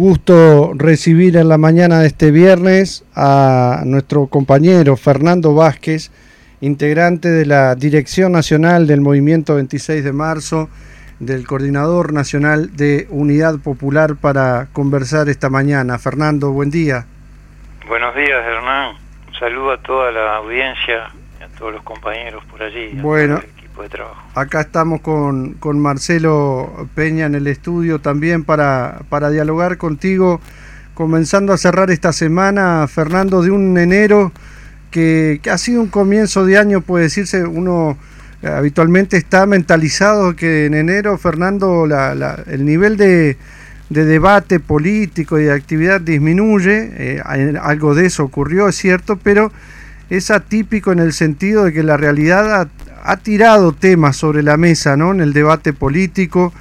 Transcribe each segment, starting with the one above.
Gusto recibir en la mañana de este viernes a nuestro compañero Fernando Vázquez, integrante de la Dirección Nacional del Movimiento 26 de Marzo, del Coordinador Nacional de Unidad Popular, para conversar esta mañana. Fernando, buen día. Buenos días, Hernán. Un saludo a toda la audiencia y a todos los compañeros por allí. Bueno, de trabajo. Acá estamos con, con Marcelo Peña en el estudio también para, para dialogar contigo, comenzando a cerrar esta semana, Fernando, de un enero que, ha sido un comienzo de año, puede decirse, uno habitualmente está mentalizado que en enero, Fernando, el nivel de, de, debate político y de actividad disminuye, eh, algo de eso ocurrió, es cierto, pero es atípico en el sentido de que la realidad ha tirado temas sobre la mesa ¿no? en el debate político.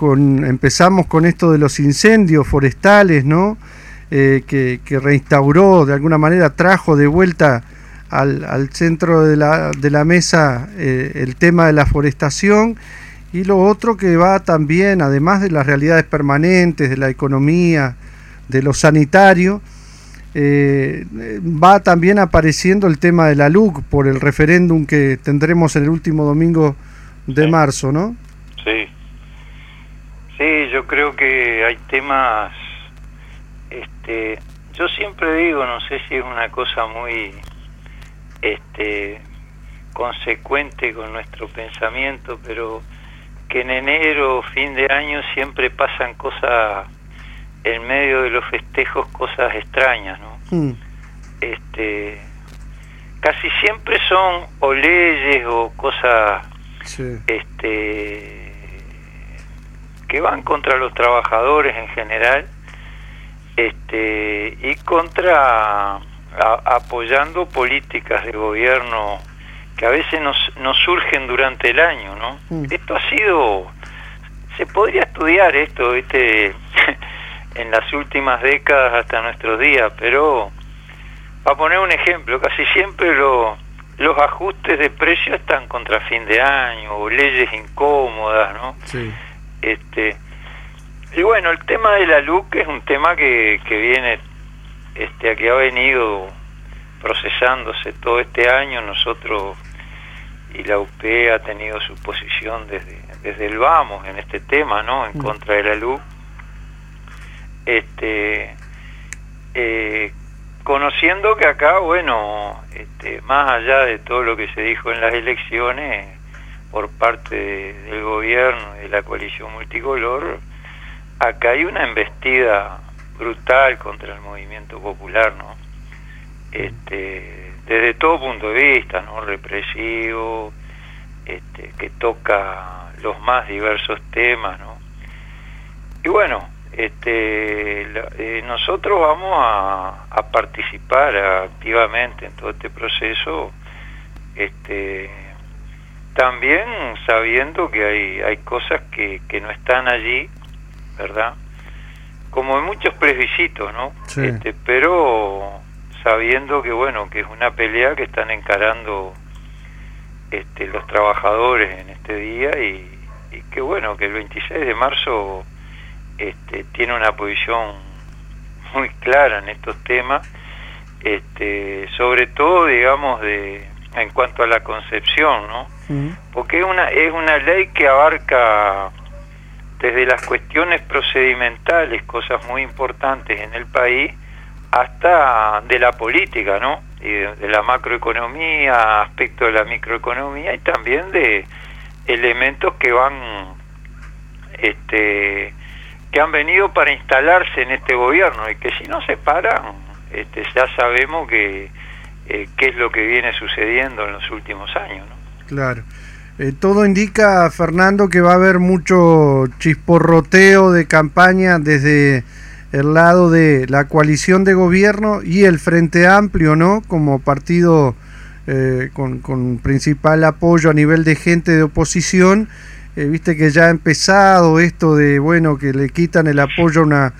Empezamos con esto de los incendios forestales, ¿no? Eh, que, reinstauró, de alguna manera trajo de vuelta al, centro de la, de la mesa eh, el tema de la forestación. Y lo otro que va también, además de las realidades permanentes, de la economía, de lo sanitario, eh, va también apareciendo el tema de la LUC por el referéndum que tendremos en el último domingo de marzo, ¿no? Sí. Sí, yo creo que hay temas, este, yo siempre digo, no sé si es una cosa muy, este, consecuente con nuestro pensamiento, pero que en enero, fin de año, siempre pasan cosas en medio de los festejos cosas extrañas, ¿no? Mm. Este, casi siempre son o leyes o cosas este, que van contra los trabajadores en general este, y contra apoyando políticas de gobierno que a veces nos, nos surgen durante el año, ¿no? Mm. Esto ha sido, se podría estudiar esto, este en las últimas décadas hasta nuestros días, pero para poner un ejemplo, casi siempre lo, los ajustes de precio están contra fin de año o leyes incómodas, ¿no? Sí. Este, y bueno, el tema de la luz es un tema que, que viene, este, que ha venido procesándose todo este año. Nosotros y la UP ha tenido su posición desde, desde el vamos en este tema, ¿no? En mm. contra de la luz este eh, conociendo que acá bueno este, más allá de todo lo que se dijo en las elecciones por parte del gobierno de la coalición multicolor acá hay una embestida brutal contra el movimiento popular no este desde todo punto de vista no represivo este, que toca los más diversos temas no y bueno este, eh, nosotros vamos a, a, participar activamente en todo este proceso, este, también sabiendo que hay, hay cosas que, que no están allí, ¿verdad? Como en muchos plebiscitos, ¿no? Este, pero sabiendo que, bueno, que es una pelea que están encarando este, los trabajadores en este día y, y que, bueno, que el 26 de marzo este, tiene una posición muy clara en estos temas, este, sobre todo, digamos, de en cuanto a la concepción, ¿no? Porque es una, es una ley que abarca desde las cuestiones procedimentales, cosas muy importantes en el país, hasta de la política, ¿no? Y de, la macroeconomía, aspecto de la microeconomía y también de elementos que van este, que han venido para instalarse en este gobierno y que si no se paran, este, ya sabemos que eh, qué es lo que viene sucediendo en los últimos años. ¿no? Claro. Eh, todo indica, Fernando, que va a haber mucho chisporroteo de campaña desde el lado de la coalición de gobierno y el Frente Amplio, ¿no? Como partido eh, con, con principal apoyo a nivel de gente de oposición eh, viste que ya ha empezado esto de, bueno, que le quitan el apoyo a una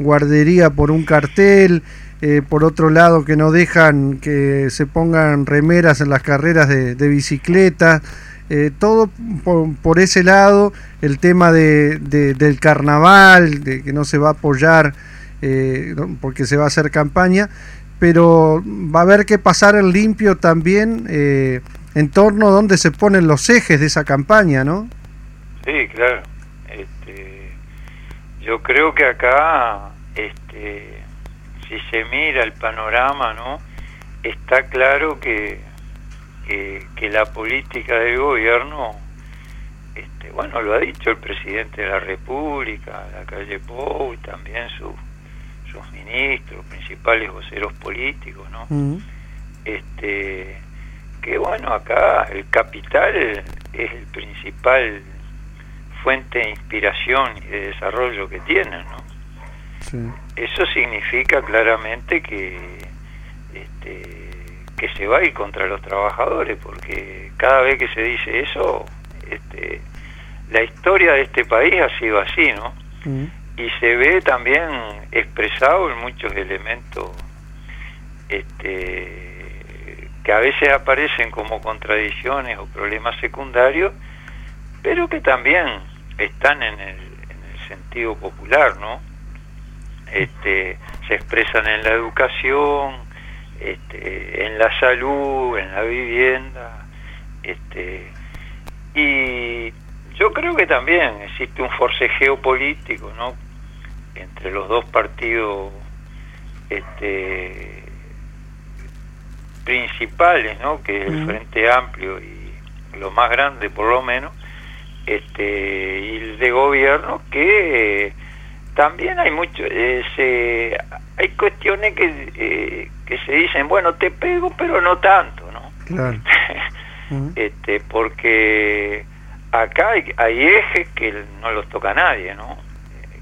guardería por un cartel, eh, por otro lado que no dejan que se pongan remeras en las carreras de, bicicleta. Eh, todo por, ese lado, el tema de, del carnaval, de que no se va a apoyar porque se va a hacer campaña, pero va a haber que pasar el limpio también en torno a donde se ponen los ejes de esa campaña, ¿no? Sí, claro. Este, yo creo que acá, este, si se mira el panorama, ¿no? Está claro que que, la política del gobierno, este, bueno, lo ha dicho el presidente de la República, la calle Pou, y también sus ministros, principales voceros políticos, ¿no? Este, que bueno, acá el capital es el principal fuente de inspiración y de desarrollo que tienen, ¿no? Eso significa claramente que este, que se va a ir contra los trabajadores, porque cada vez que se dice eso, este, la historia de este país ha sido así, ¿no? Mm. Y se ve también expresado en muchos elementos este, que a veces aparecen como contradicciones o problemas secundarios, pero que también están en el, en el sentido popular, ¿no? Este, se expresan en la educación, este, en la salud, en la vivienda, este, y yo creo que también existe un forcejeo político, ¿no? Entre los dos partidos este, principales, ¿no? Que el Frente Amplio y lo más grande, por lo menos, este, y el de gobierno que también hay mucho, eh, hay cuestiones que, eh, que se dicen, bueno, te pego, pero no tanto, ¿no? Claro. este, porque acá hay, ejes que no los toca nadie, ¿no?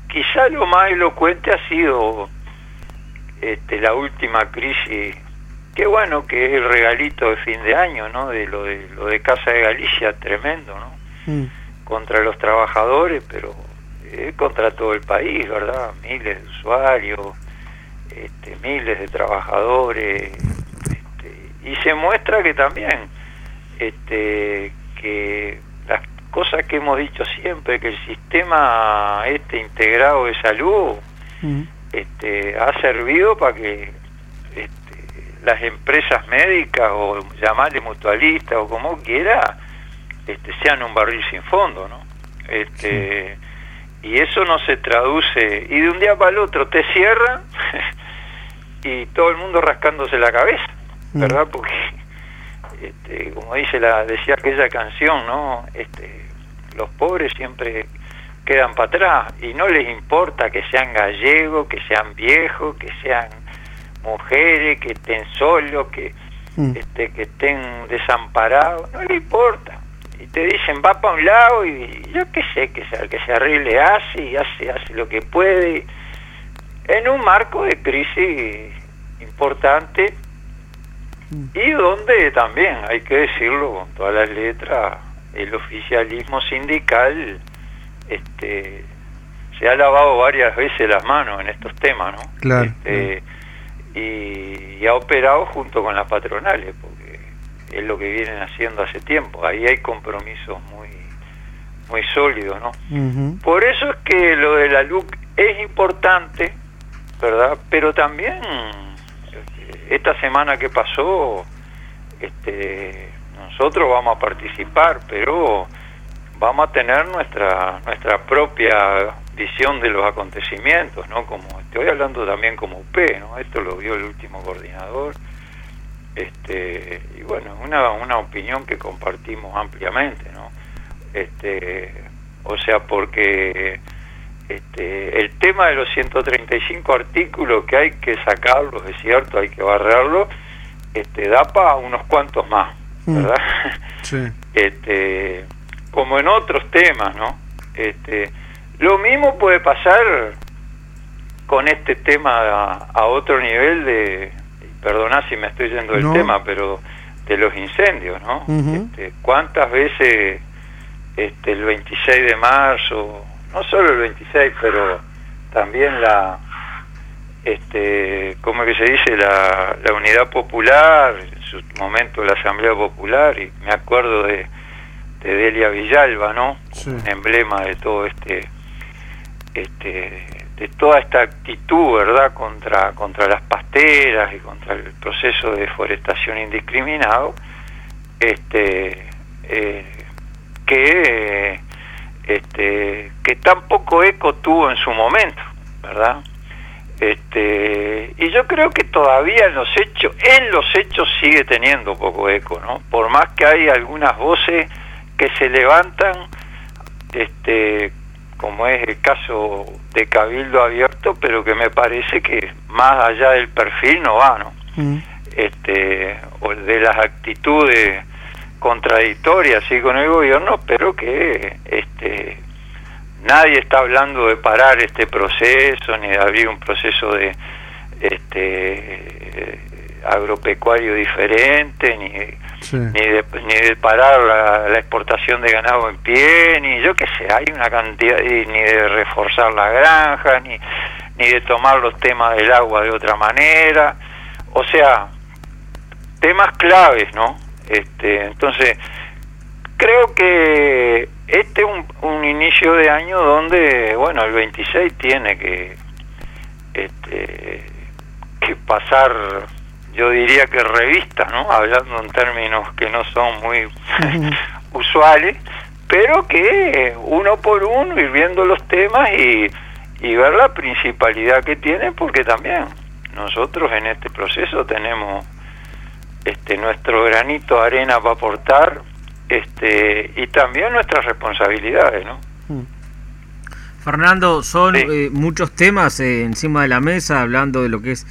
Quizá lo más elocuente ha sido este, la última crisis, qué bueno que es el regalito de fin de año, ¿no? De lo de, lo de Casa de Galicia, tremendo, ¿no? Mm. Contra los trabajadores, pero contra todo el país, ¿verdad? Miles de usuarios, este, miles de trabajadores, este, y se muestra que también este, que las cosas que hemos dicho siempre, que el sistema este integrado de salud mm. este, ha servido para que este, las empresas médicas o llamarle mutualistas o como quiera, este, sean un barril sin fondo, ¿no? Este, y eso no se traduce y de un día para el otro te cierran y todo el mundo rascándose la cabeza mm. verdad porque este, como dice la decía aquella canción no este los pobres siempre quedan para atrás y no les importa que sean gallegos que sean viejos que sean mujeres que estén solos que mm. este que estén desamparados no les importa te dicen va para un lado y yo qué sé que sea que se arregle hace y hace hace lo que puede. En un marco de crisis importante y donde también hay que decirlo con todas las letras el oficialismo sindical este se ha lavado varias veces las manos en estos temas no este, Y, y, ha operado junto con las patronales es lo que vienen haciendo hace tiempo. Ahí hay compromisos muy muy sólidos, ¿no? Por eso es que lo de la LUC es importante, ¿verdad? Pero también este, esta semana que pasó, este, nosotros vamos a participar, pero vamos a tener nuestra nuestra propia visión de los acontecimientos, ¿no? Como estoy hablando también como UP, ¿no? Esto lo vio el último coordinador este, y bueno, una, una opinión que compartimos ampliamente, ¿no? Este, o sea, porque este, el tema de los 135 artículos que hay que sacarlos, es cierto, hay que barrerlos, este, da para unos cuantos más, mm. ¿verdad? Sí. Este, como en otros temas, ¿no? Este, lo mismo puede pasar con este tema a otro nivel de, perdona si me estoy yendo del tema, pero de los incendios, ¿no? Este, ¿Cuántas veces este, el 26 de marzo, no solo el 26, pero también la, este, ¿cómo que se dice? La, la Unidad Popular, en su momento la Asamblea Popular, y me acuerdo de, este, Delia Villalba, ¿no? Un emblema de todo este, este, de toda esta actitud, ¿verdad? Contra, contra las pasteras y contra el proceso de deforestación indiscriminado, este, eh, que, este, que tan poco eco tuvo en su momento, ¿verdad? Este, y yo creo que todavía en los hechos, en los hechos sigue teniendo poco eco, ¿no? Por más que hay algunas voces que se levantan, este, como es el caso de Cabildo Abierto, pero que me parece que más allá del perfil no va, ¿no? Mm. Este, o de las actitudes contradictorias sí con el gobierno, pero que este nadie está hablando de parar este proceso ni de abrir un proceso de este agropecuario diferente ni ni, de, ni de parar la, exportación de ganado en pie ni yo qué sé hay una cantidad ni de reforzar la granja ni ni de tomar los temas del agua de otra manera. O sea temas claves no este entonces creo que este es un, inicio de año donde, bueno, el 26 tiene que, este, que pasar, yo diría que revista, ¿no? Hablando en términos que no son muy usuales, pero que uno por uno ir viendo los temas y, y ver la principalidad que tienen, porque también nosotros en este proceso tenemos este nuestro granito de arena para aportar este, y también nuestras responsabilidades, ¿no? Mm. Fernando, son eh, muchos temas eh, encima de la mesa hablando de lo que es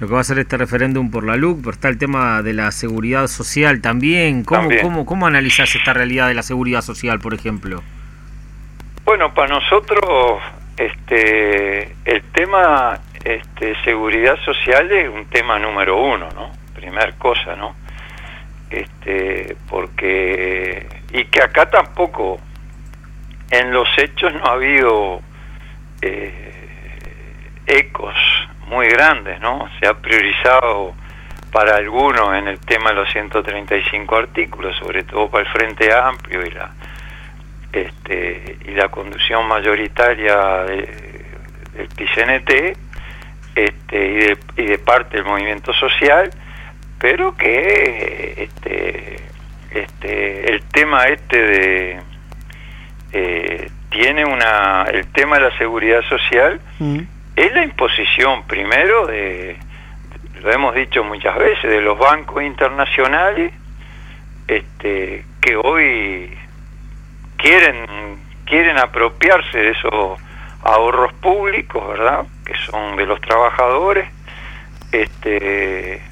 lo que va a ser este referéndum por la LUC, pero está el tema de la seguridad social también. ¿Cómo, ¿cómo, cómo analizás esta realidad de la seguridad social, por ejemplo? Bueno, para nosotros este, el tema este, seguridad social es un tema número uno, ¿no? Primer cosa, ¿no? este, porque y que acá tampoco en los hechos no ha habido eh, ecos muy grandes, ¿no? Se ha priorizado para algunos en el tema de los 135 artículos, sobre todo para el Frente Amplio y la este, y la conducción mayoritaria del PCNT este, y, de, y de parte del movimiento social, pero que este, este, el tema este de eh, tiene una el tema de la seguridad social mm. Es la imposición primero de lo hemos dicho muchas veces de los bancos internacionales este que hoy quieren quieren apropiarse de esos ahorros públicos verdad que son de los trabajadores este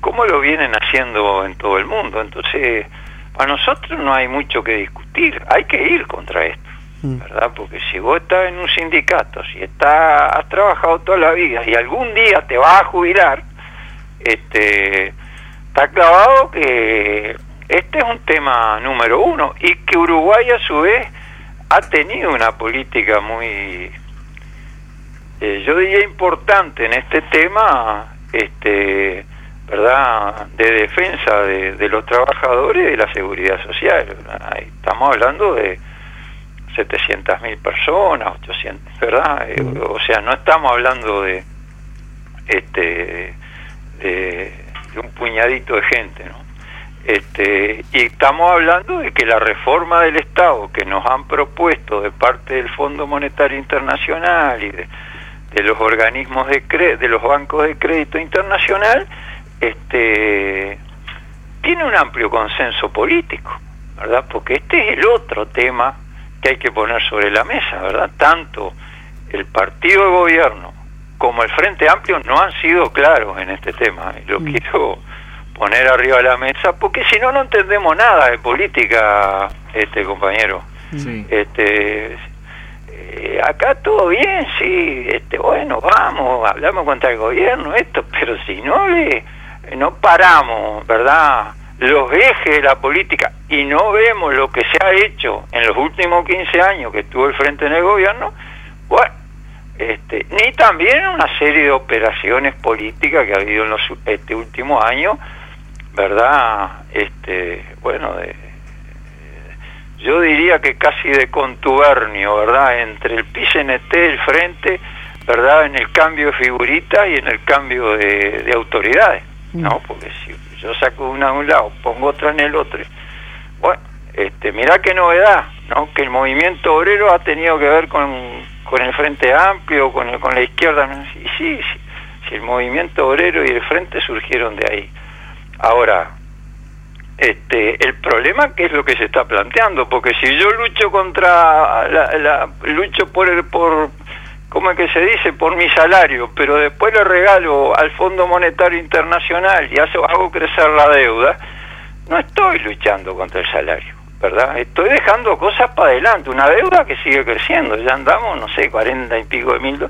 como lo vienen haciendo en todo el mundo. Entonces, para nosotros no hay mucho que discutir, hay que ir contra esto. ¿Verdad? Porque si vos estás en un sindicato, si estás, has trabajado toda la vida y algún día te vas a jubilar, este, está clavado que este es un tema número uno y que Uruguay a su vez ha tenido una política muy, eh, yo diría importante en este tema, este, ¿verdad?, de defensa de, los trabajadores y de la seguridad social. Estamos hablando de 700.000 personas, 800, ¿verdad? Eh, o sea, no estamos hablando de este de, un puñadito de gente, ¿no? Este, y estamos hablando de que la reforma del Estado que nos han propuesto de parte del Fondo Monetario Internacional y de, de los organismos de de los bancos de crédito internacional este, tiene un amplio consenso político, ¿verdad? Porque este es el otro tema que hay que poner sobre la mesa, ¿verdad? Tanto el partido de gobierno como el Frente Amplio no han sido claros en este tema, y lo mm. quiero poner arriba de la mesa, porque si no, no entendemos nada de política, este compañero. Este, eh, acá todo bien, sí, este, bueno, vamos, hablamos contra el gobierno, esto, pero si no le no paramos, ¿verdad? Los ejes de la política y no vemos lo que se ha hecho en los últimos 15 años que estuvo el frente en el gobierno, bueno, este, ni también una serie de operaciones políticas que ha habido en los este último año, ¿verdad? Este, bueno, de, yo diría que casi de contubernio, ¿verdad? Entre el PCNT, el Frente, ¿verdad? En el cambio de figurita y en el cambio de, autoridades, ¿no? Mm. Porque si yo saco una de un lado, pongo otra en el otro, bueno, este, mirá qué novedad, ¿no? Que el movimiento obrero ha tenido que ver con, con el Frente Amplio, con, con la izquierda, y sí, sí, si el movimiento obrero y el Frente surgieron de ahí. Ahora, este, el problema que es lo que se está planteando, porque si yo lucho contra la, lucho por el, por ¿cómo es que se dice? por mi salario, pero después le regalo al Fondo Monetario Internacional y hago crecer la deuda, no estoy luchando contra el salario, ¿verdad? Estoy dejando cosas para adelante, una deuda que sigue creciendo, ya andamos, no sé, cuarenta y pico de mil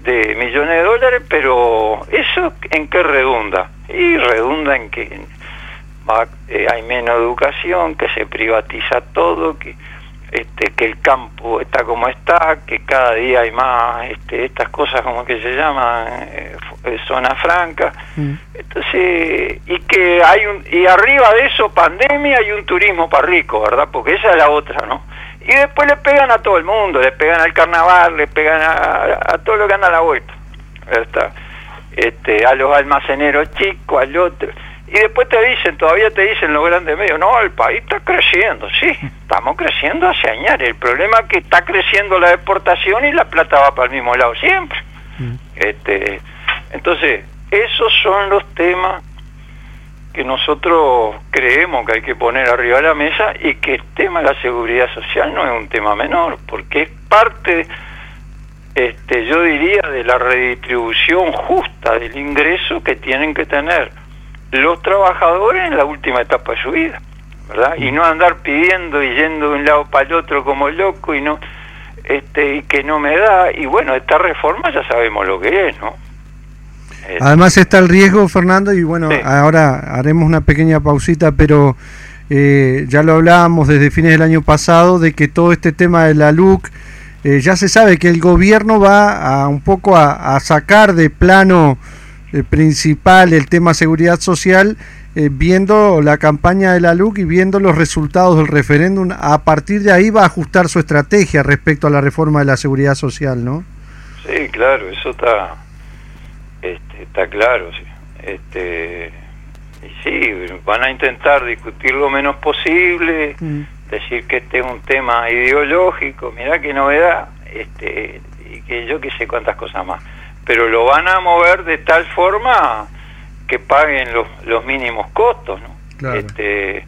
de millones de dólares, pero eso en qué redunda? Y redunda en que eh, hay menos educación, que se privatiza todo, que este, que el campo está como está, que cada día hay más este, estas cosas como que se llaman eh, eh, zona franca, mm. entonces y que hay un y arriba de eso pandemia y un turismo para rico, verdad, porque esa es la otra, ¿no? Y después le pegan a todo el mundo, le pegan al carnaval, le pegan a, todo lo que anda a la vuelta, ¿verdad? Este, a los almaceneros chicos, al otro y después te dicen, todavía te dicen los grandes medios, no, el país está creciendo, sí, estamos creciendo hacia añar. El problema es que está creciendo la exportación y la plata va para el mismo lado siempre. Mm. Este, entonces, esos son los temas que nosotros creemos que hay que poner arriba de la mesa y que el tema de la seguridad social no es un tema menor, porque es parte, este, yo diría, de la redistribución justa del ingreso que tienen que tener los trabajadores en la última etapa de su vida, ¿verdad? Y no andar pidiendo y yendo de un lado para el otro como loco y no este y que no me da y bueno, esta reforma ya sabemos lo que es, ¿no? Además está el riesgo, Fernando, y bueno, ahora haremos una pequeña pausita, pero eh, ya lo hablábamos desde fines del año pasado de que todo este tema de la LUC, eh, ya se sabe que el gobierno va a un poco a sacar de plano el principal, el tema seguridad social, eh, viendo la campaña de la LUC y viendo los resultados del referéndum, a partir de ahí va a ajustar su estrategia respecto a la reforma de la seguridad social, ¿no? Sí, claro, eso está, este, está claro. Sí. Este, y sí, van a intentar discutir lo menos posible, mm. decir que este es un tema ideológico, mira qué novedad, este, y que yo que sé cuántas cosas más pero lo van a mover de tal forma que paguen los, los mínimos costos, ¿no? Este,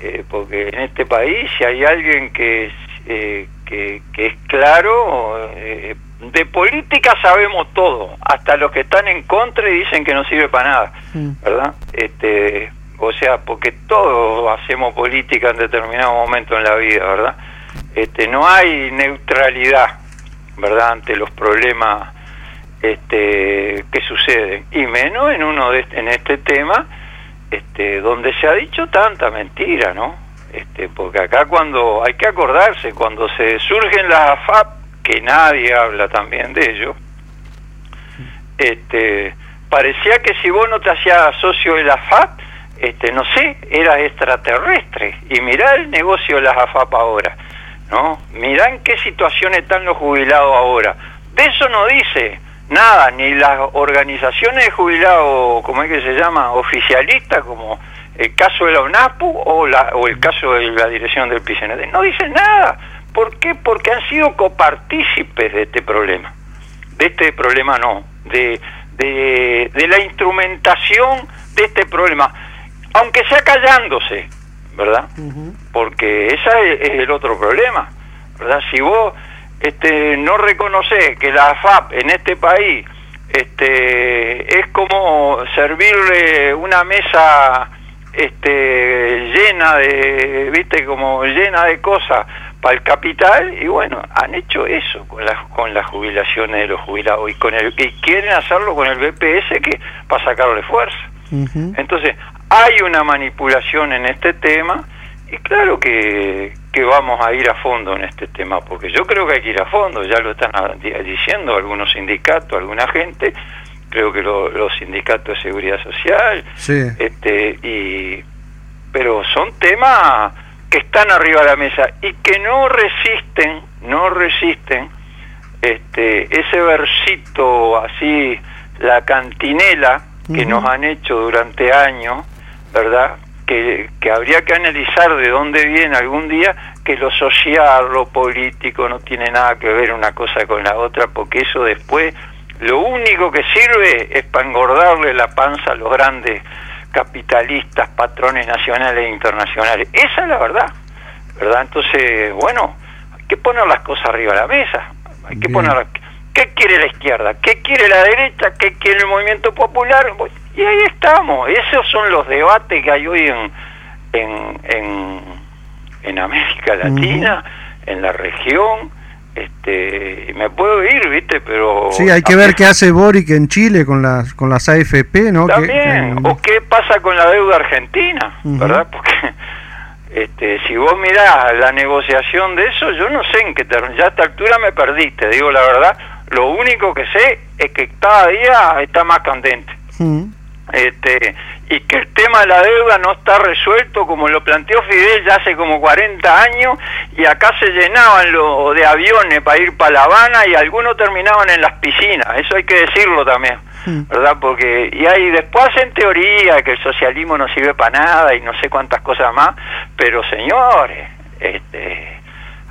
eh, porque en este país si hay alguien que es, eh, que, es claro, eh, de política sabemos todo, hasta los que están en contra y dicen que no sirve para nada, mm. ¿verdad? Este, o sea, porque todos hacemos política en determinado momento en la vida, ¿verdad? Este, no hay neutralidad, ¿verdad? Ante los problemas este, que suceden y menos en uno de en este tema este, donde se ha dicho tanta mentira, ¿no? Este, porque acá cuando hay que acordarse cuando se surgen las AFAP que nadie habla también de ello, este, parecía que si vos no te hacías socio de la AFAP, este, no sé, eras extraterrestre. Y mirá el negocio de las AFAP ahora, ¿no? Mirá en qué situación están los jubilados ahora. De eso no dice nada, ni las organizaciones de jubilados, como es que se llama, oficialistas, como el caso de la UNAPU o, la, o el caso de la dirección del PCND, no dicen nada. ¿Por qué? Porque han sido copartícipes de este problema. De este problema no, de, de, de la instrumentación de este problema, aunque sea callándose, ¿verdad? Porque ese es el otro problema, ¿verdad? Si vos este, no reconoce que la AFAP en este país este, es como servirle una mesa este, llena de, viste, como llena de cosas para el capital y bueno, han hecho eso con las con las jubilaciones de los jubilados y con el y quieren hacerlo con el BPS que para sacarle fuerza. Entonces, hay una manipulación en este tema y claro que, que vamos a ir a fondo en este tema, porque yo creo que hay que ir a fondo, ya lo están diciendo algunos sindicatos, alguna gente, creo que los sindicatos de seguridad social, este, y, pero son temas que están arriba de la mesa y que no resisten, no resisten este, ese versito así, la cantinela que nos han hecho durante años, ¿verdad? Que, que habría que analizar de dónde viene algún día que lo social, lo político no tiene nada que ver una cosa con la otra, porque eso después lo único que sirve es para engordarle la panza a los grandes capitalistas, patrones nacionales e internacionales. Esa es la verdad, ¿verdad? Entonces, bueno, hay que poner las cosas arriba de la mesa, hay que poner... ¿Qué quiere la izquierda? ¿Qué quiere la derecha? ¿Qué quiere el movimiento popular? Y ahí estamos, esos son los debates que hay hoy en, en, en, América Latina, en la región, este me puedo ir viste pero sí hay que ver qué hace Boric en Chile con las con las AFP no también. o qué pasa con la deuda argentina verdad porque este si vos mirás la negociación de eso yo no sé en qué termina ya a esta altura me perdiste digo la verdad lo único que sé es que cada día está más candente este y que el tema de la deuda no está resuelto como lo planteó Fidel ya hace como 40 años y acá se llenaban lo de aviones para ir para La Habana y algunos terminaban en las piscinas, eso hay que decirlo también, hmm. ¿verdad? Porque y ahí después hacen teoría que el socialismo no sirve para nada y no sé cuántas cosas más, pero señores, este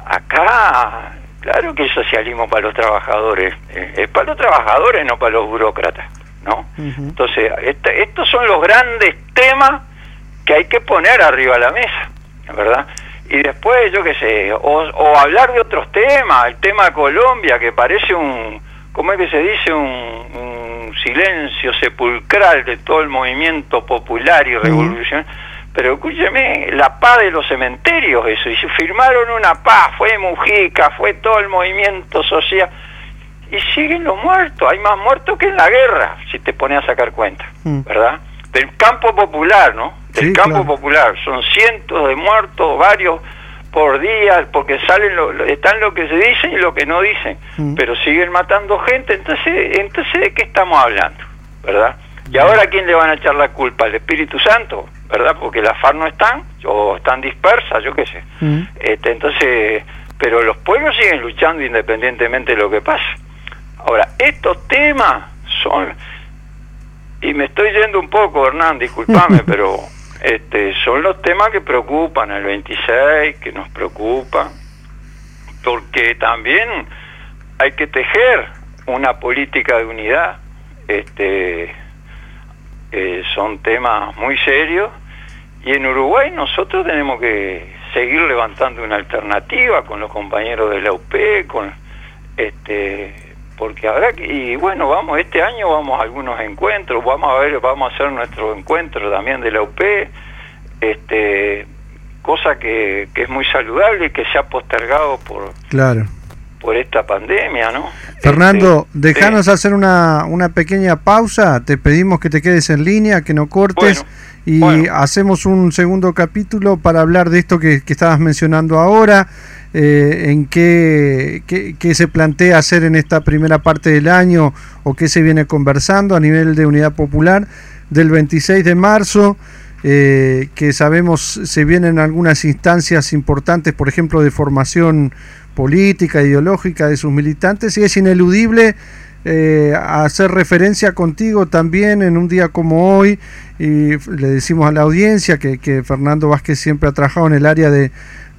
acá claro que el socialismo para los trabajadores, eh, es para los trabajadores, no para los burócratas. ¿no? Entonces, estos son los grandes temas que hay que poner arriba de la mesa, ¿verdad? Y después, yo qué sé, o, hablar de otros temas, el tema de Colombia, que parece un, ¿cómo es que se dice? Un, silencio sepulcral de todo el movimiento popular y revolucionario. Pero escúcheme, la paz de los cementerios, eso, y firmaron una paz, fue Mujica, fue todo el movimiento social y siguen los muertos. Hay más muertos que en la guerra, si te pones a sacar cuenta, mm. ¿verdad? Del campo popular, ¿no? Del campo popular. Son cientos de muertos, varios por día, porque salen lo, están lo que se dicen y lo que no dicen, mm. pero siguen matando gente. Entonces, entonces ¿de qué estamos hablando? ¿Verdad? Y ahora, ¿a quién le van a echar la culpa? ¿Al Espíritu Santo? ¿Verdad? Porque las FARC no están, o están dispersas, yo qué sé. Mm. Este, entonces, pero los pueblos siguen luchando independientemente de lo que pase. Ahora, estos temas son, y me estoy yendo un poco, Hernán, discúlpame, pero este, son los temas que preocupan el 26, que nos preocupan, porque también hay que tejer una política de unidad. Este, eh, son temas muy serios y en Uruguay nosotros tenemos que seguir levantando una alternativa con los compañeros de la UP, con este porque habrá que, y bueno, vamos, este año vamos a algunos encuentros, vamos a ver, vamos a hacer nuestro encuentro también de la UP, este, cosa que, es muy saludable y que se ha postergado por, claro. Por esta pandemia, ¿no? Fernando, este, déjanos hacer una, una pequeña pausa, te pedimos que te quedes en línea, que no cortes. y hacemos un segundo capítulo para hablar de esto que, que estabas mencionando ahora, eh, en qué, qué, se plantea hacer en esta primera parte del año o qué se viene conversando a nivel de unidad popular del 26 de marzo, eh, que sabemos se vienen algunas instancias importantes, por ejemplo, de formación política, ideológica de sus militantes, y es ineludible eh, hacer referencia contigo también en un día como hoy, y le decimos a la audiencia que, Fernando Vázquez siempre ha trabajado en el área de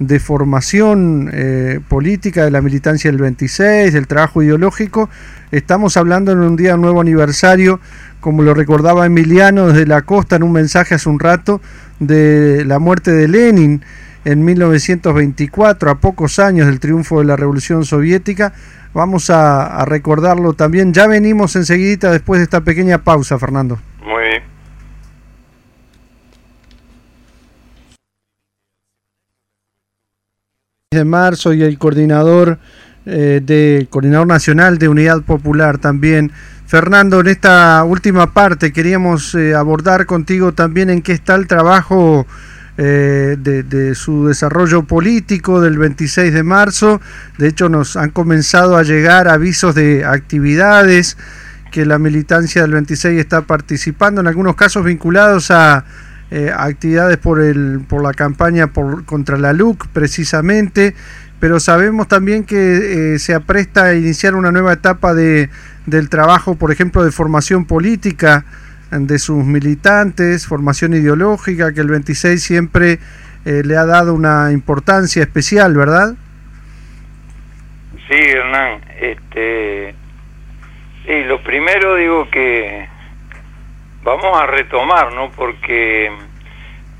de formación eh, política de la militancia del 26, del trabajo ideológico. Estamos hablando en un día nuevo aniversario, como lo recordaba Emiliano desde la costa en un mensaje hace un rato, de la muerte de Lenin en 1924, a pocos años del triunfo de la Revolución Soviética. Vamos a, a recordarlo también. Ya venimos enseguida después de esta pequeña pausa, Fernando. Muy bien. de marzo y el coordinador eh, de coordinador nacional de Unidad Popular también. Fernando, en esta última parte queríamos eh, abordar contigo también en qué está el trabajo eh, de, su desarrollo político del 26 de marzo. De hecho, nos han comenzado a llegar avisos de actividades que la militancia del 26 está participando, en algunos casos vinculados a eh, actividades por, el, por la campaña por, contra la LUC precisamente, pero sabemos también que se apresta a iniciar una nueva etapa de, del trabajo, por ejemplo, de formación política de sus militantes, formación ideológica, que el 26 siempre le ha dado una importancia especial, ¿verdad? Sí, Hernán, este, sí, lo primero digo que vamos a retomar, ¿no? Porque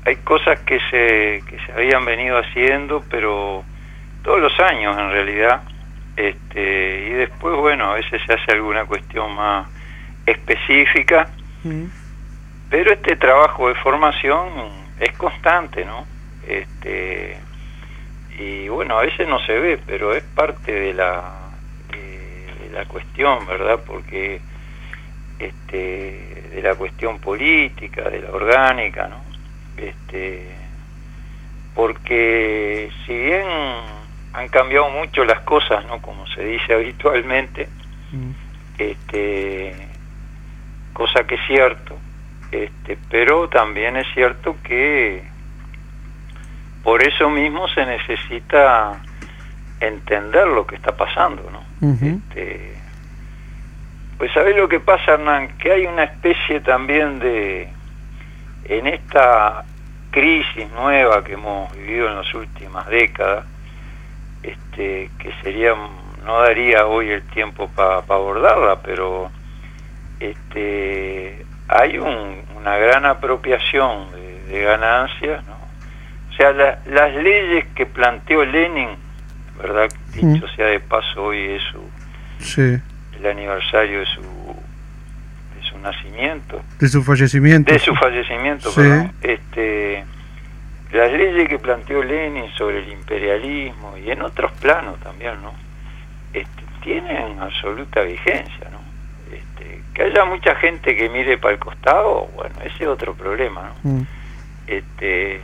hay cosas que se, que se habían venido haciendo, pero todos los años en realidad, este, y después, bueno, a veces se hace alguna cuestión más específica, mm. pero este trabajo de formación es constante, ¿no? Este, y bueno, a veces no se ve, pero es parte de la, de, la cuestión, ¿verdad? Porque este, de la cuestión política, de la orgánica, ¿no? Este, porque si bien han cambiado mucho las cosas, ¿no? Como se dice habitualmente, mm. este, cosa que es cierto, este, pero también es cierto que por eso mismo se necesita entender lo que está pasando, ¿no? este, pues sabés lo que pasa, Hernán, que hay una especie también de, en esta crisis nueva que hemos vivido en las últimas décadas, este, que sería, no daría hoy el tiempo para abordarla, pero este, hay una gran apropiación de, de ganancias, ¿no? O sea, las leyes que planteó Lenin, ¿verdad? Dicho sea de paso, hoy es su, el aniversario de su, de su nacimiento. De su fallecimiento. De su fallecimiento, perdón. Este, las leyes que planteó Lenin sobre el imperialismo y en otros planos también, ¿no? Este, tienen absoluta vigencia, ¿no? Que haya mucha gente que mire para el costado, bueno, ese es otro problema, ¿no? Mm. Este,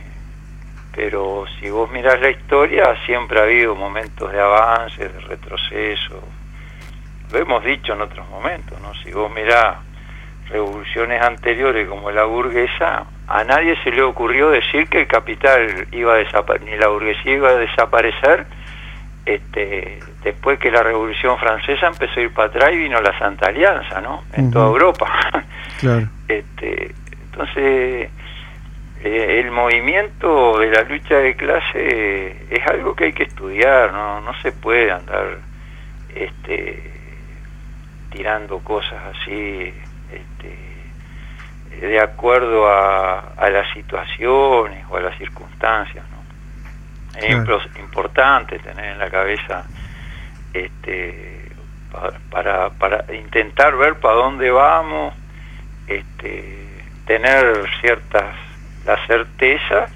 pero si vos mirás la historia, siempre ha habido momentos de avance, de retroceso. Lo hemos dicho en otros momentos, ¿no? Si vos mirás revoluciones anteriores como la burguesa, a nadie se le ocurrió decir que el capital iba a desaparecer, ni la burguesía iba a desaparecer, este, después que la revolución francesa empezó a ir para atrás y vino la Santa Alianza, ¿no? En toda Europa. Claro. Este, entonces, eh, el movimiento de la lucha de clase es algo que hay que estudiar, no, no se puede andar este, tirando cosas así este, de acuerdo a, a, las situaciones o a las circunstancias. ¿no? Es importante tener en la cabeza este, para, para intentar ver para dónde vamos, este, tener ciertas la certeza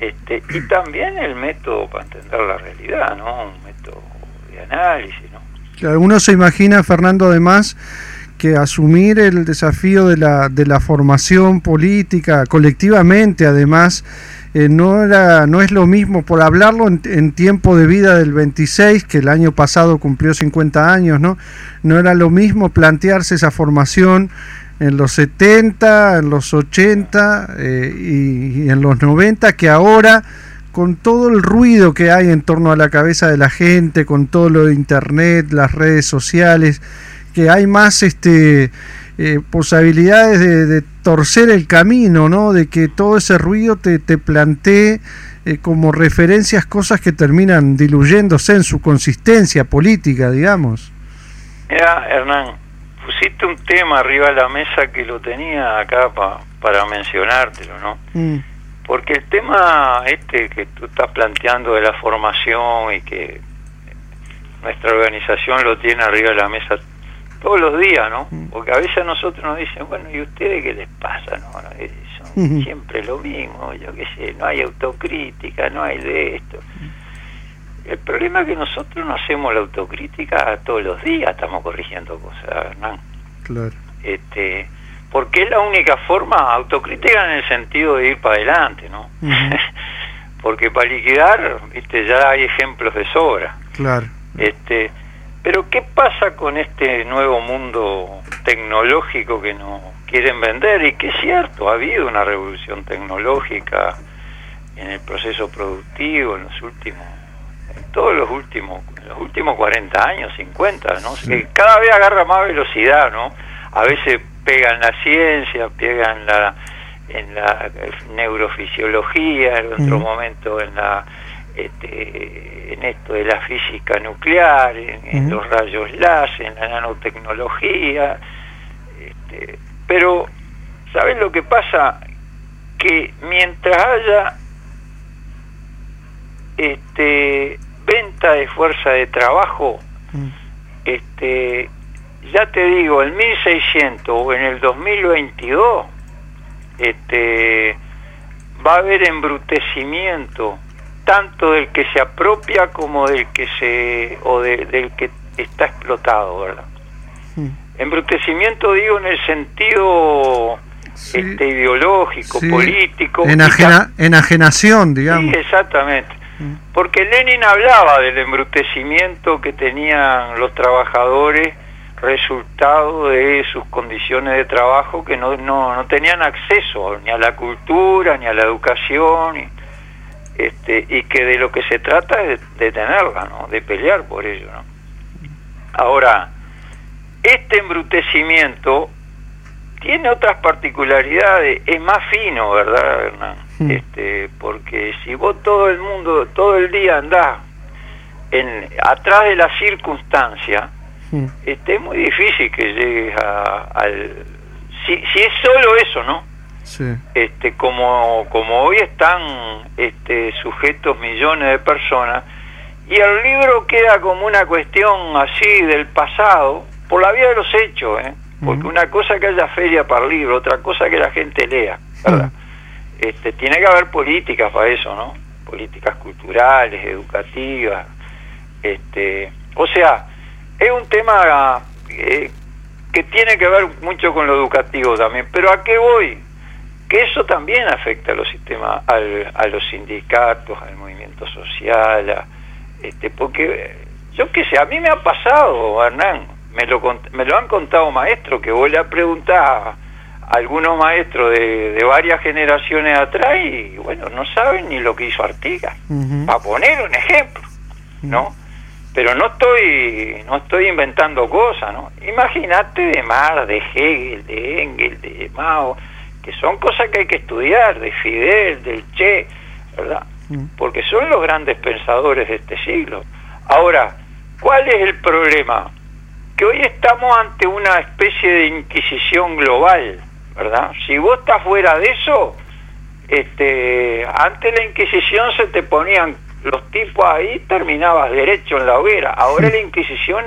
este, y también el método para entender la realidad, ¿no? Un método de análisis, ¿no? Algunos se imagina, Fernando, además, que asumir el desafío de la, de la formación política colectivamente, además, eh, no, era, no es lo mismo, por hablarlo en, en, tiempo de vida del 26, que el año pasado cumplió 50 años, ¿no? No era lo mismo plantearse esa formación en los 70, en los 80 eh, y, en los 90, que ahora con todo el ruido que hay en torno a la cabeza de la gente, con todo lo de internet, las redes sociales, que hay más este eh, posibilidades de, torcer el camino, ¿no? De que todo ese ruido te, te plantee eh, como referencias cosas que terminan diluyéndose en su consistencia política, digamos. Mira, Hernán, pusiste un tema arriba de la mesa que lo tenía acá para mencionártelo, ¿no? Mm. Porque el tema este que tú estás planteando de la formación y que nuestra organización lo tiene arriba de la mesa todos los días, ¿no? Mm. Porque a veces a nosotros nos dicen, bueno, ¿y ustedes qué les pasa? No, son siempre lo mismo, yo qué sé, no hay autocrítica, no hay de esto. El problema es que nosotros no hacemos la autocrítica todos los días, estamos corrigiendo cosas, ¿no? Claro. Este, porque es la única forma autocrítica en el sentido de ir para adelante, ¿no? porque para liquidar, viste, ya hay ejemplos de sobra. Claro. Este, pero ¿qué pasa con este nuevo mundo tecnológico que nos quieren vender y que es cierto, ha habido una revolución tecnológica en el proceso productivo en los últimos, en todos los últimos, los últimos 40 años, 50, ¿no? cada vez agarra más velocidad, ¿no? A veces pega en la ciencia, pega en la, en la neurofisiología, en otro momento en la este, en esto de la física nuclear, en, los rayos láser, en la nanotecnología, este, pero ¿sabes lo que pasa? Que mientras haya este, venta de fuerza de trabajo, este, ya te digo, en 1600 o en el 2022, este, va a haber embrutecimiento tanto del que se apropia como del que se o del que está explotado, ¿verdad? Embrutecimiento digo en el sentido este, ideológico, político. enajenación, digamos. Sí, exactamente. Porque Lenin hablaba del embrutecimiento que tenían los trabajadores resultado de sus condiciones de trabajo que no, no, no tenían acceso ni a la cultura, ni a la educación, este, y que de lo que se trata es de, tenerla, ¿no? de pelear por ello. ¿no? Ahora, este embrutecimiento tiene otras particularidades, es más fino, ¿verdad, Hernán? Este, porque si vos todo el mundo, todo el día andás en, atrás de la circunstancia, este, es muy difícil que llegues a, al... Si, si es solo eso, ¿no? Este, como, como hoy están este, sujetos millones de personas, y el libro queda como una cuestión así del pasado, por la vía de los hechos, ¿eh? porque una cosa que haya feria para el libro, otra cosa que la gente lea, ¿verdad? Este, tiene que haber políticas para eso, ¿no? Políticas culturales, educativas, este, o sea, es un tema eh, que tiene que ver mucho con lo educativo también, pero ¿a qué voy? Que eso también afecta a los sistemas, a los sindicatos, al movimiento social, este, porque yo qué sé, a mí me ha pasado, Hernán, me lo, me lo han contado maestros, que vos le has preguntado a algunos maestros de, varias generaciones atrás y bueno, no saben ni lo que hizo Artigas, a poner un ejemplo, ¿no? Pero no estoy, no estoy inventando cosas, ¿no? Imagínate de Mar, de Hegel, de Engel, de Mao, que son cosas que hay que estudiar, de Fidel, del Che, ¿verdad? Mm. Porque son los grandes pensadores de este siglo. Ahora, ¿cuál es el problema? Que hoy estamos ante una especie de inquisición global, ¿verdad? Si vos estás fuera de eso, este, antes la Inquisición se te ponían los tipos ahí, terminabas derecho en la hoguera. Ahora la Inquisición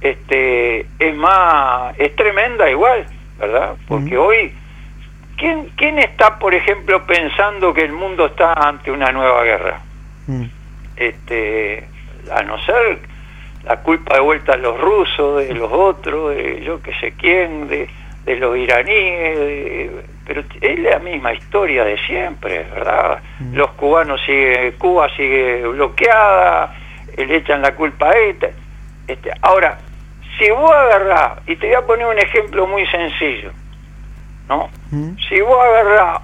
este, es más, es tremenda igual, ¿verdad? Porque hoy ¿Quién, ¿Quién está, por ejemplo, pensando que el mundo está ante una nueva guerra? Mm. Este, a no ser la culpa de vuelta a los rusos, de los otros, de yo que sé quién, de, los iraníes, pero es la misma historia de siempre, ¿verdad? Mm. Los cubanos sigue, Cuba sigue bloqueada, le echan la culpa a esta. Este, ahora, si vos agarrás, y te voy a poner un ejemplo muy sencillo, ¿no? Si vos agarrás,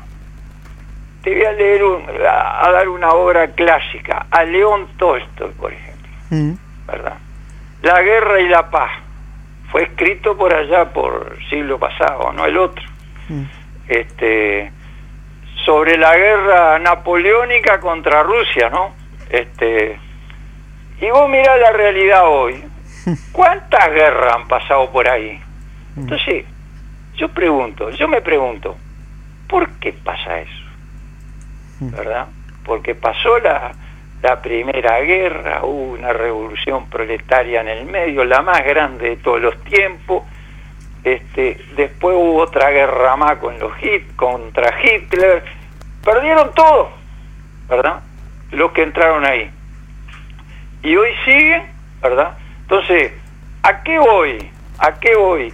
te voy a leer, a, dar una obra clásica, a León Tolstoy, por ejemplo, ¿verdad? La guerra y la paz, fue escrito por allá por siglo pasado, no el otro. Este, sobre la guerra napoleónica contra Rusia, ¿no? Este, y vos mirá la realidad hoy. ¿Cuántas guerras han pasado por ahí? Entonces, yo pregunto, yo me pregunto, ¿por qué pasa eso? Hmm. ¿Verdad? Porque pasó la, la Primera Guerra, hubo una revolución proletaria en el medio, la más grande de todos los tiempos. Este, después hubo otra guerra más con los hit, contra Hitler. Perdieron todo, ¿verdad? Los que entraron ahí. Y hoy siguen, ¿verdad? Entonces, ¿a qué voy? ¿A qué voy?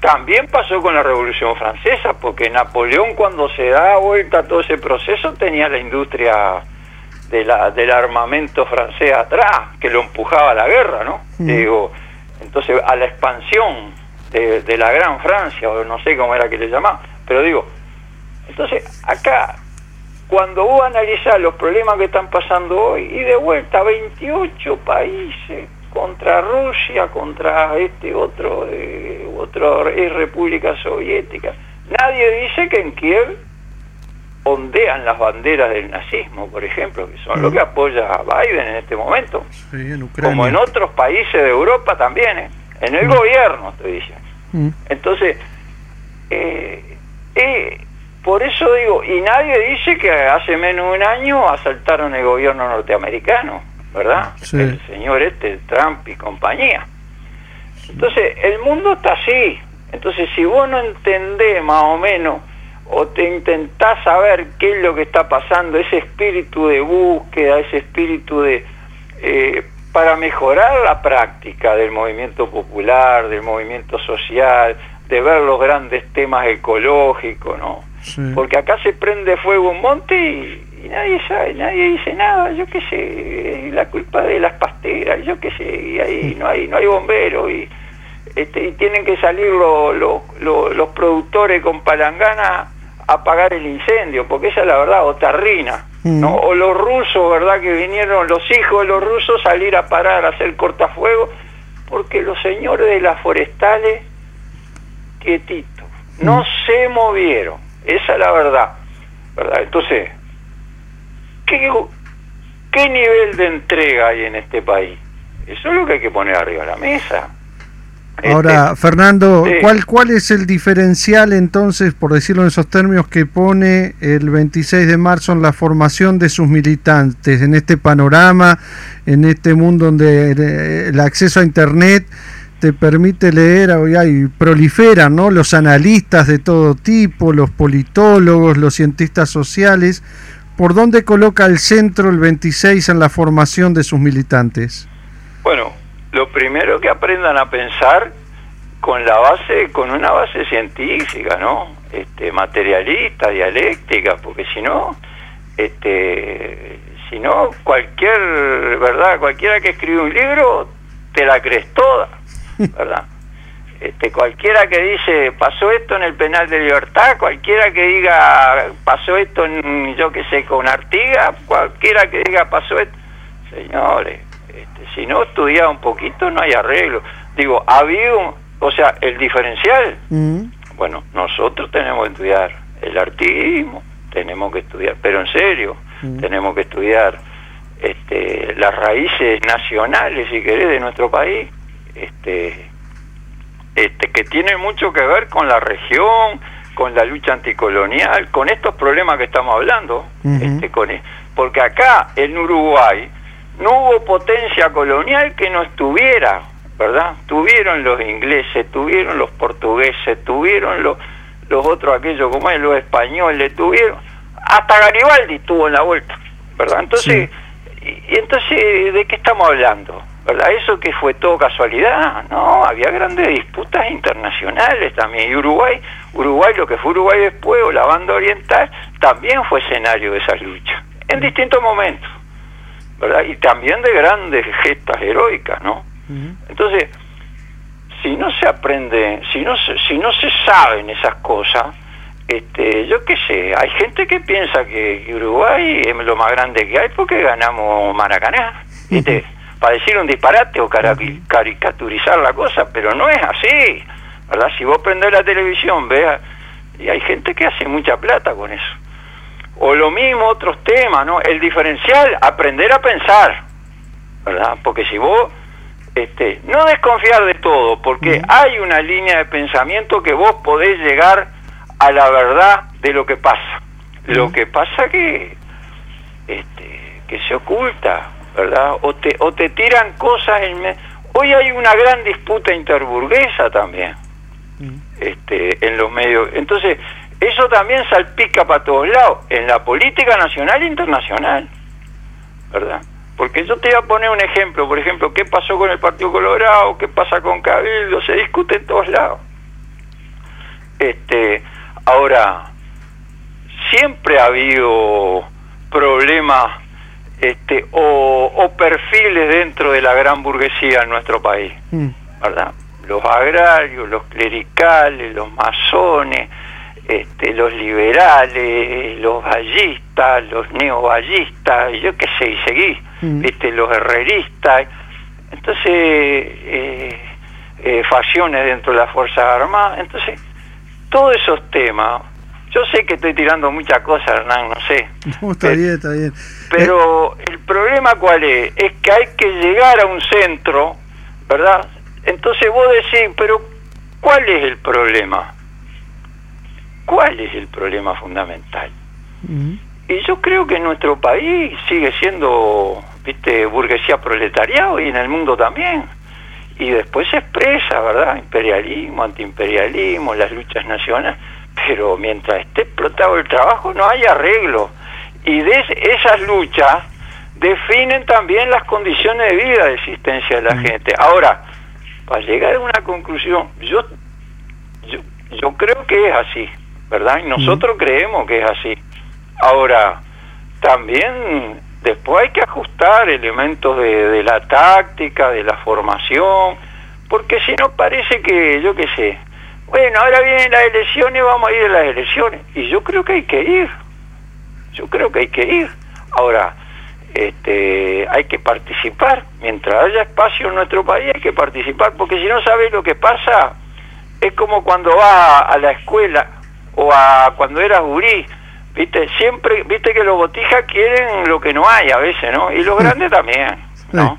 También pasó con la Revolución Francesa, porque Napoleón cuando se da vuelta todo ese proceso tenía la industria de la, del armamento francés atrás, que lo empujaba a la guerra, ¿no? Digo, entonces a la expansión, de, la Gran Francia, o no sé cómo era que le llamaba, pero digo, entonces acá, cuando vos analizás los problemas que están pasando hoy, y de vuelta 28 países contra Rusia, contra este otro, eh, otro es República Soviética, nadie dice que en Kiev ondean las banderas del nazismo, por ejemplo, que son lo que apoya a Biden en este momento, como en otros países de Europa también, ¿eh? en el gobierno, estoy diciendo. Entonces, eh, eh, por eso digo, y nadie dice que hace menos de un año asaltaron el gobierno norteamericano, ¿verdad? El señor este, Trump y compañía. Entonces, el mundo está así. Entonces, si vos no entendés más o menos, o te intentás saber qué es lo que está pasando, ese espíritu de búsqueda, ese espíritu de... Eh, para mejorar la práctica del movimiento popular, del movimiento social, de ver los grandes temas ecológicos, ¿no? Porque acá se prende fuego un monte y, nadie sabe, nadie dice nada, yo qué sé, la culpa de las pasteras, yo qué sé, y ahí no hay, no hay bomberos y, este, y tienen que salir los productores con palangana a apagar el incendio, porque esa es la verdad, o tarrina. ¿no? O los rusos, ¿verdad? Que vinieron los hijos de los rusos salir a parar, a hacer cortafuego, porque los señores de las forestales, quietitos, no se movieron. Esa es la verdad, ¿verdad? Entonces, ¿qué, ¿qué nivel de entrega hay en este país? Eso es lo que hay que poner arriba de la mesa. Ahora, este, Fernando, ¿cuál, ¿cuál es el diferencial entonces, por decirlo en esos términos, que pone el 26 de marzo en la formación de sus militantes, en este panorama, en este mundo donde el acceso a Internet te permite leer y proliferan ¿no? los analistas de todo tipo, los politólogos, los cientistas sociales? ¿Por dónde coloca el centro el 26 en la formación de sus militantes? Bueno, lo primero que aprendan a pensar con la base, con una base científica, ¿no? Este, materialista, dialéctica, porque si no, este, si no, cualquier, ¿verdad? Cualquiera que escribe un libro, te la crees toda, ¿verdad? Este, cualquiera que dice pasó esto en el penal de libertad, cualquiera que diga pasó esto en yo que sé con Artiga, cualquiera que diga pasó esto, señores, si no estudia un poquito no hay arreglo. Digo, ha habido, o sea, el diferencial, mm. bueno, nosotros tenemos que estudiar el artismo, tenemos que estudiar, pero en serio, mm. tenemos que estudiar este, las raíces nacionales, si querés, de nuestro país, este, este, que tienen mucho que ver con la región, con la lucha anticolonial, con estos problemas que estamos hablando, este, con, e, porque acá en Uruguay no hubo potencia colonial que no estuviera, ¿verdad? Tuvieron los ingleses, tuvieron los portugueses, tuvieron los, los otros aquellos como es, los españoles, tuvieron, hasta Garibaldi estuvo en la vuelta, ¿verdad? Entonces, y, entonces, ¿de qué estamos hablando? ¿Verdad? ¿Eso que fue todo casualidad? No, había grandes disputas internacionales también. Y Uruguay, Uruguay, lo que fue Uruguay después, o la banda oriental, también fue escenario de esas luchas, en distintos momentos. ¿verdad? Y también de grandes gestas heroicas, ¿no? Entonces, si no se aprende, si no se, si no se saben esas cosas, este, yo qué sé, hay gente que piensa que Uruguay es lo más grande que hay porque ganamos Maracaná, ¿viste? Para decir un disparate o caricaturizar la cosa, pero no es así, ¿verdad? Si vos prendés la televisión, vea, y hay gente que hace mucha plata con eso. O lo mismo otros temas, ¿no? El diferencial, aprender a pensar, ¿verdad? Porque si vos, este, no desconfiar de todo, porque hay una línea de pensamiento que vos podés llegar a la verdad de lo que pasa. Lo que pasa que, este, que se oculta, ¿verdad? O te, o te tiran cosas en... Hoy hay una gran disputa interburguesa también, este, en los medios. Entonces, eso también salpica para todos lados, en la política nacional e internacional, ¿verdad? Porque yo te voy a poner un ejemplo, por ejemplo, ¿qué pasó con el Partido Colorado? ¿Qué pasa con Cabildo? Se discute en todos lados. Este, ahora, siempre ha habido problemas este, o, perfiles dentro de la gran burguesía en nuestro país, mm. ¿verdad? los agrarios, los clericales, los masones, este, los liberales, los gallistas, los neogallistas, yo qué sé, y seguí, mm. ¿viste? los herreristas. Entonces, eh, eh, facciones dentro de las Fuerzas Armadas. Entonces, todos esos temas, yo sé que estoy tirando muchas cosas, Hernán, no sé. está bien, está bien. Pero eh, el problema cuál es? Es que hay que llegar a un centro, ¿verdad? Entonces vos decís, pero ¿cuál es el problema? ¿Cuál es el problema fundamental? Y yo creo que en nuestro país sigue siendo, viste, burguesía proletariado y en el mundo también. Y después se expresa, ¿verdad? Imperialismo, antiimperialismo, las luchas nacionales. Pero mientras esté explotado el trabajo no hay arreglo. Y de esas luchas definen también las condiciones de vida de existencia de la gente. Ahora, para llegar a una conclusión, yo, yo, yo creo que es así. ¿verdad? Y nosotros creemos que es así. Ahora, también después hay que ajustar elementos de, la táctica, de la formación, porque si no parece que, yo qué sé, bueno, ahora vienen las elecciones, vamos a ir a las elecciones. Y yo creo que hay que ir. Yo creo que hay que ir. Ahora, este, hay que participar. Mientras haya espacio en nuestro país hay que participar, porque si no sabes lo que pasa, es como cuando va a la escuela o a cuando eras gurí, viste, siempre, viste que los botijas quieren lo que no hay a veces, ¿no? Y los grandes también, ¿no?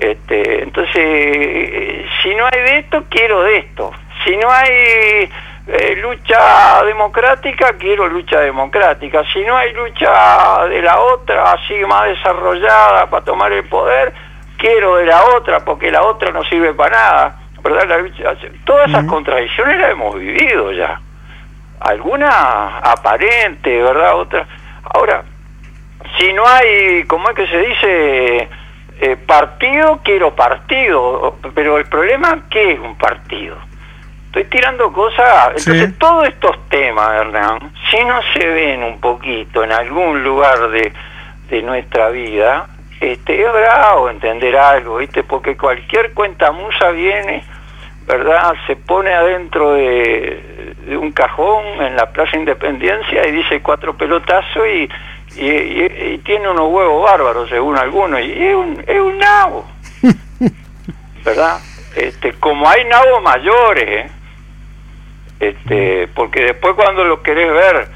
Este, entonces, si no hay de esto, quiero de esto. Si no hay eh, lucha democrática, quiero lucha democrática. Si no hay lucha de la otra, así más desarrollada para tomar el poder, quiero de la otra, porque la otra no sirve para nada. ¿verdad? La lucha, todas esas contradicciones las hemos vivido ya alguna aparente, ¿verdad? Otra. Ahora, si no hay, ¿cómo es que se dice? Eh, partido, quiero partido, pero el problema, ¿qué es un partido? Estoy tirando cosas, entonces todos estos temas, Hernán, si no se ven un poquito en algún lugar de, de nuestra vida, este, es bravo entender algo, ¿viste? Porque cualquier cuenta musa viene, ¿verdad? Se pone adentro de, de un cajón en la Plaza Independencia y dice cuatro pelotazos y, y, tiene unos huevos bárbaros según algunos y es un, es un nabo ¿verdad? Este, como hay nabos mayores ¿eh? Este, porque después cuando lo querés ver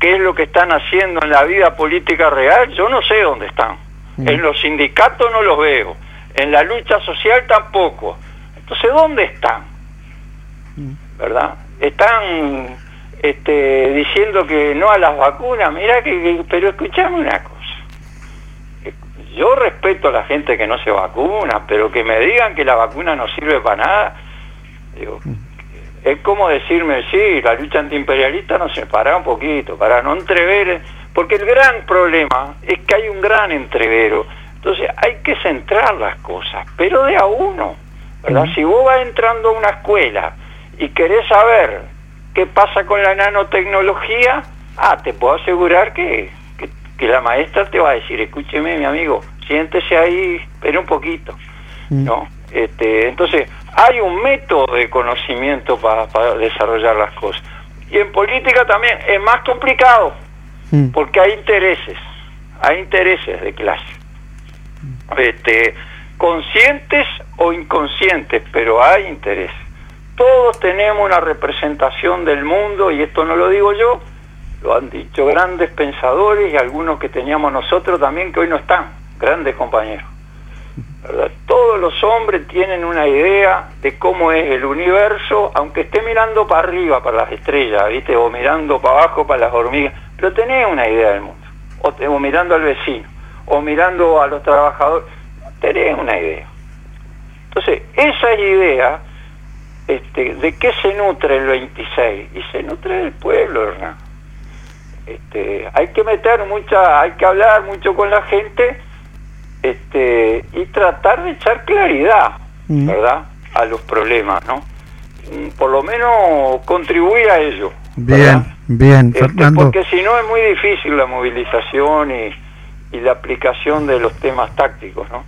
qué es lo que están haciendo en la vida política real yo no sé dónde están mm. en los sindicatos no los veo en la lucha social tampoco entonces ¿dónde están? Mm. ¿verdad? están este, diciendo que no a las vacunas, mira que, pero escuchame una cosa. Yo respeto a la gente que no se vacuna, pero que me digan que la vacuna no sirve para nada, digo, es como decirme, sí, la lucha antiimperialista no se para un poquito, para no entrever, porque el gran problema es que hay un gran entrevero. Entonces hay que centrar las cosas, pero de a uno, ¿verdad? Si vos vas entrando a una escuela y querés saber qué pasa con la nanotecnología, ah, te puedo asegurar que, que, la maestra te va a decir, escúcheme mi amigo, siéntese ahí, pero un poquito, mm. ¿no? Este, entonces, hay un método de conocimiento para, desarrollar las cosas. Y en política también es más complicado, mm. porque hay intereses, hay intereses de clase. Este, conscientes o inconscientes, pero hay intereses todos tenemos una representación del mundo, y esto no lo digo yo, lo han dicho grandes pensadores y algunos que teníamos nosotros también que hoy no están, grandes compañeros. Todos los hombres tienen una idea de cómo es el universo, aunque esté mirando para arriba, para las estrellas, ¿viste? o mirando para abajo, para las hormigas, pero tenés una idea del mundo, o, mirando al vecino, o mirando a los trabajadores, tenés una idea. Entonces, esa idea este, ¿de qué se nutre el 26? Y se nutre del pueblo, Hernán. Este, hay que meter mucha, hay que hablar mucho con la gente este, y tratar de echar claridad, mm. ¿verdad? A los problemas, ¿no? Mm, por lo menos contribuir a ello. Bien, bien, este, Fernando. porque si no es muy difícil la movilización y, y la aplicación de los temas tácticos, ¿no?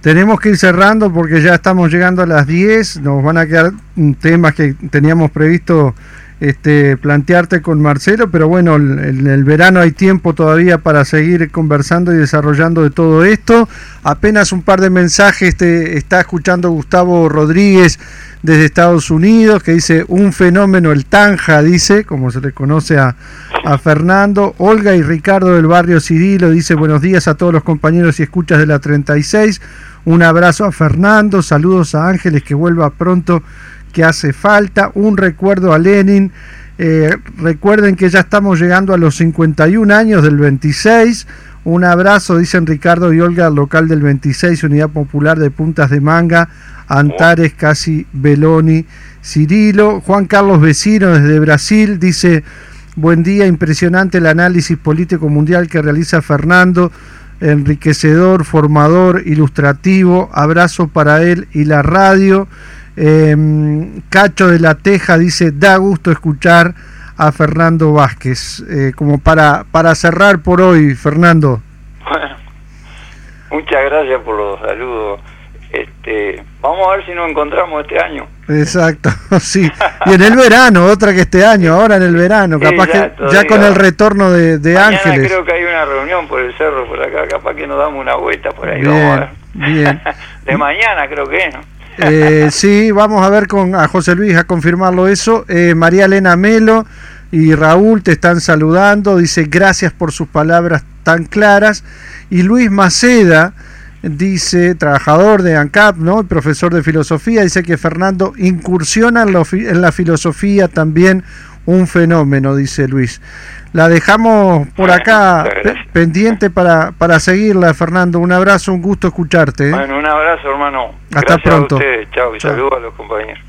tenemos que ir cerrando porque ya estamos llegando a las 10, nos van a quedar temas que teníamos previsto este, plantearte con Marcelo, pero bueno, en el, verano hay tiempo todavía para seguir conversando y desarrollando de todo esto. Apenas un par de mensajes te está escuchando Gustavo Rodríguez desde Estados Unidos, que dice un fenómeno el Tanja, dice, como se le conoce a, a Fernando. Olga y Ricardo del barrio Cirilo dice buenos días a todos los compañeros y escuchas de la 36. Un abrazo a Fernando, saludos a Ángeles que vuelva pronto que hace falta, un recuerdo a Lenin. Eh, recuerden que ya estamos llegando a los 51 años del 26. Un abrazo, dicen Ricardo y Olga, local del 26, Unidad Popular de Puntas de Manga, Antares, Casi Beloni, Cirilo. Juan Carlos Vecino desde Brasil dice, buen día, impresionante el análisis político mundial que realiza Fernando, enriquecedor, formador, ilustrativo. Abrazo para él y la radio. Em, Cacho de la Teja dice, da gusto escuchar a Fernando Vázquez. Eh, como para, para cerrar por hoy, Fernando. Bueno, muchas gracias por los saludos. Este, vamos a ver si nos encontramos este año. Exacto, sí. Y en el verano, otra que este año, ahora en el verano, capaz que ya con el retorno de, de Ángeles. creo que hay una reunión por el cerro por acá, capaz que nos damos una vuelta por ahí. Bien, bien. de mañana creo que, ¿no? Eh, sí, vamos a ver con a José Luis a confirmarlo eso. Eh, María Elena Melo y Raúl te están saludando. Dice gracias por sus palabras tan claras. Y Luis Maceda dice, trabajador de ANCAP, ¿no? profesor de filosofía, dice que Fernando incursiona en la filosofía también un fenómeno, dice Luis. La dejamos por acá pendiente para, para seguirla, Fernando. Un abrazo, un gusto escucharte. ¿eh? Bueno, un abrazo, hermano. Hasta pronto. Chao y saludos a los compañeros.